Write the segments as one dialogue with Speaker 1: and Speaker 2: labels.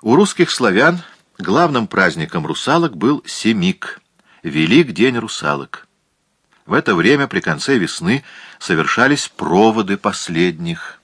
Speaker 1: У русских славян главным праздником русалок был Семик, Велик день русалок. В это время при конце весны совершались проводы последних.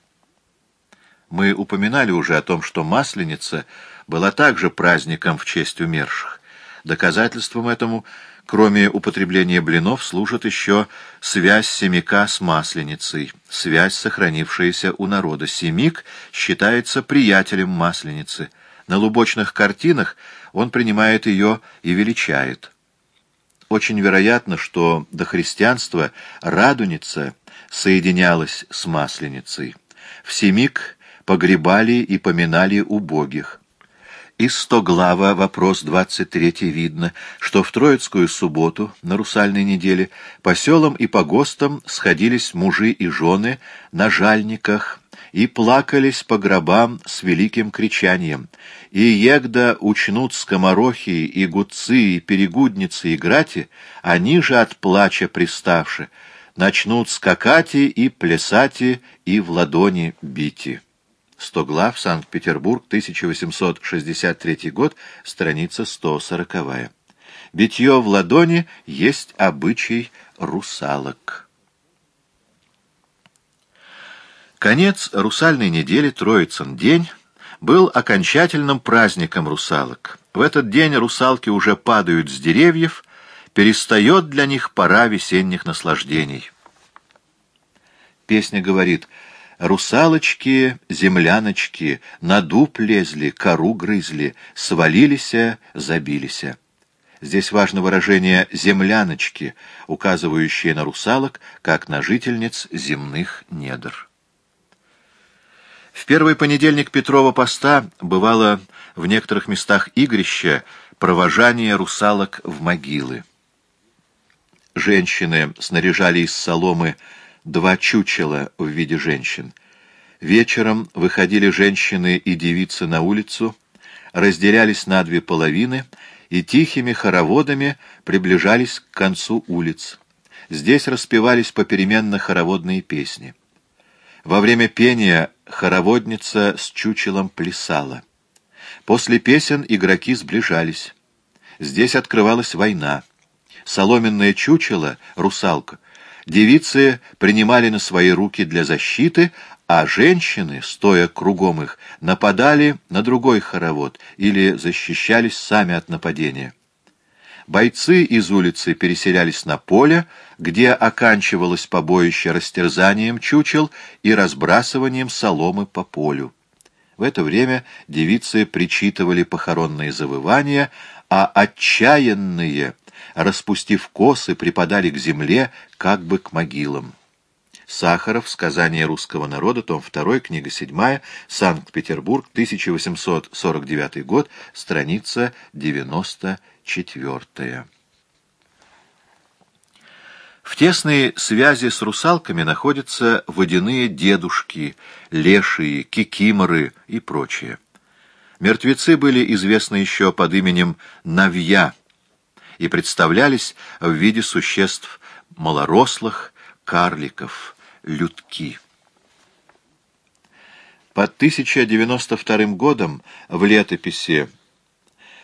Speaker 1: Мы упоминали уже о том, что Масленица была также праздником в честь умерших. Доказательством этому, кроме употребления блинов, служит еще связь семика с Масленицей, связь, сохранившаяся у народа. Семик считается приятелем Масленицы. На лубочных картинах он принимает ее и величает. Очень вероятно, что до христианства Радуница соединялась с Масленицей. В Семик погребали и поминали убогих. Из Стоглава, вопрос 23, видно, что в Троицкую субботу, на русальной неделе, по селам и по гостам сходились мужи и жены на жальниках и плакались по гробам с великим кричанием. И егда учнут скоморохи и гудцы и перегудницы играти, они же от плача приставши, начнут скакати и плясати и в ладони бити. Стоглав, Санкт-Петербург, 1863 год, страница 140. Битье в ладони есть обычай русалок. Конец русальной недели, Троицын день, был окончательным праздником русалок. В этот день русалки уже падают с деревьев, перестает для них пора весенних наслаждений. Песня говорит — Русалочки, земляночки, на дуб лезли, кору грызли, свалилися, забилися. Здесь важно выражение «земляночки», указывающее на русалок, как на жительниц земных недр. В первый понедельник Петрова поста бывало в некоторых местах игрища провожание русалок в могилы. Женщины снаряжали из соломы два чучела в виде женщин. Вечером выходили женщины и девицы на улицу, разделялись на две половины и тихими хороводами приближались к концу улиц. Здесь распевались попеременно хороводные песни. Во время пения хороводница с чучелом плясала. После песен игроки сближались. Здесь открывалась война. Соломенное чучело, русалка, девицы принимали на свои руки для защиты, а женщины, стоя кругом их, нападали на другой хоровод или защищались сами от нападения. Бойцы из улицы переселялись на поле, где оканчивалось побоище растерзанием чучел и разбрасыванием соломы по полю. В это время девицы причитывали похоронные завывания, а отчаянные — распустив косы, припадали к земле, как бы к могилам. Сахаров. Сказание русского народа. Том 2. Книга 7. Санкт-Петербург. 1849 год. Страница 94. В тесной связи с русалками находятся водяные дедушки, лешие, кикиморы и прочее. Мертвецы были известны еще под именем Навья, и представлялись в виде существ малорослых, карликов, людки. Под 1092 годом в летописи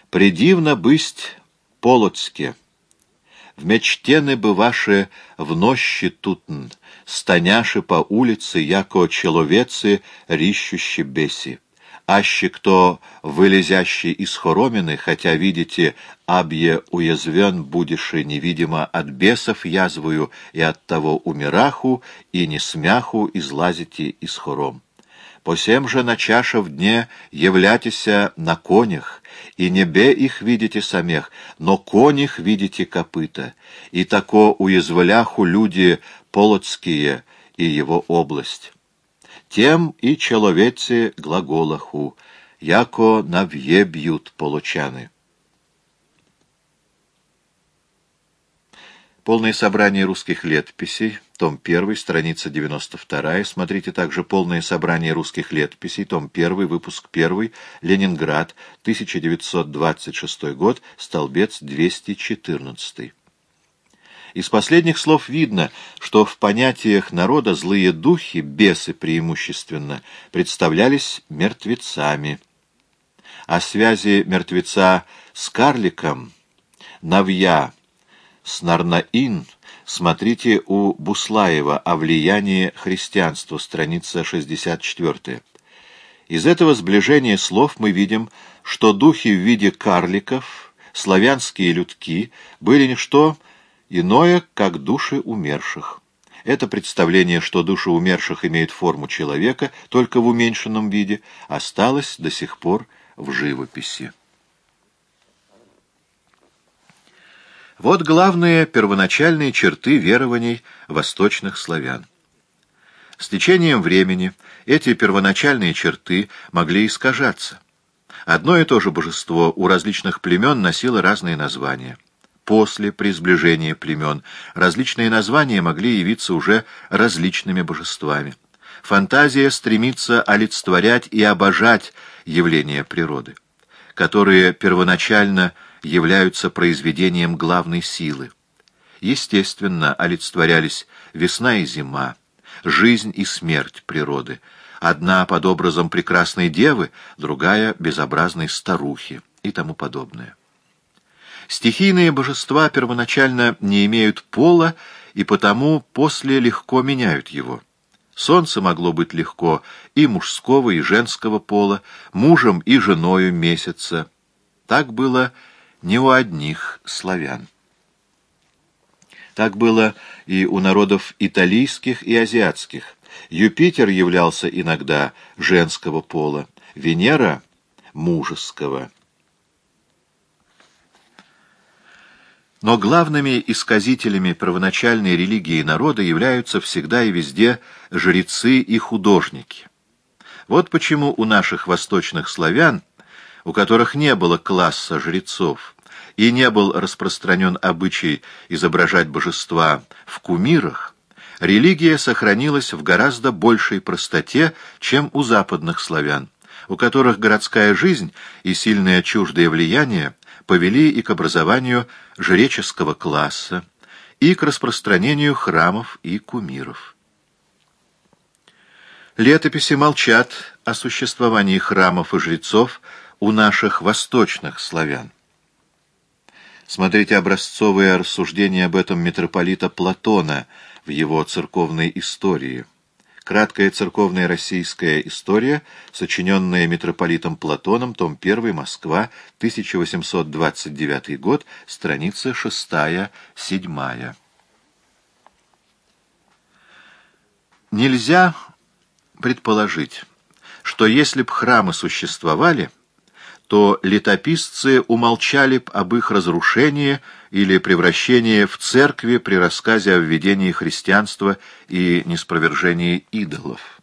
Speaker 1: «Предивно бысть Полоцке, в мечтены бы ваши в нощи тутн, станяши по улице, яко человецы, рищущи беси» аще кто вылезящий из хоромины, хотя, видите, абье уязвен будеши невидимо от бесов язвую и от того умираху, и не смяху излазите из хором. Посем же на чаша в дне являтися на конях, и небе их видите самех, но конях видите копыта, и тако уязвляху люди полоцкие и его область тем и человецы глаголаху, яко навье бьют получаны. Полное собрание русских летописей, том 1, страница 92, смотрите также полное собрание русских летописей, том 1, выпуск 1, Ленинград, 1926 год, столбец 214. Из последних слов видно, что в понятиях народа злые духи, бесы преимущественно, представлялись мертвецами. О связи мертвеца с карликом, Навья с Нарнаин, смотрите у Буслаева о влиянии христианства, страница 64. Из этого сближения слов мы видим, что духи в виде карликов, славянские людки, были не что иное, как души умерших. Это представление, что души умерших имеют форму человека, только в уменьшенном виде, осталось до сих пор в живописи. Вот главные первоначальные черты верований восточных славян. С течением времени эти первоначальные черты могли искажаться. Одно и то же божество у различных племен носило разные названия. После, при сближении племен, различные названия могли явиться уже различными божествами. Фантазия стремится олицетворять и обожать явления природы, которые первоначально являются произведением главной силы. Естественно, олицетворялись весна и зима, жизнь и смерть природы, одна под образом прекрасной девы, другая — безобразной старухи и тому подобное. Стихийные божества первоначально не имеют пола и потому после легко меняют его. Солнце могло быть легко и мужского, и женского пола, мужем и женою месяца. Так было не у одних славян. Так было и у народов италийских и азиатских. Юпитер являлся иногда женского пола, Венера — мужеского. Но главными исказителями первоначальной религии народа являются всегда и везде жрецы и художники. Вот почему у наших восточных славян, у которых не было класса жрецов, и не был распространен обычай изображать божества в кумирах, религия сохранилась в гораздо большей простоте, чем у западных славян, у которых городская жизнь и сильное чуждое влияние повели и к образованию жреческого класса, и к распространению храмов и кумиров. Летописи молчат о существовании храмов и жрецов у наших восточных славян. Смотрите образцовые рассуждения об этом митрополита Платона в его церковной истории. Краткая церковная российская история, сочиненная митрополитом Платоном, том 1, Москва, 1829 год, страница 6-7. Нельзя предположить, что если б храмы существовали, то летописцы умолчали б об их разрушении или превращении в церкви при рассказе о введении христианства и неспровержении идолов.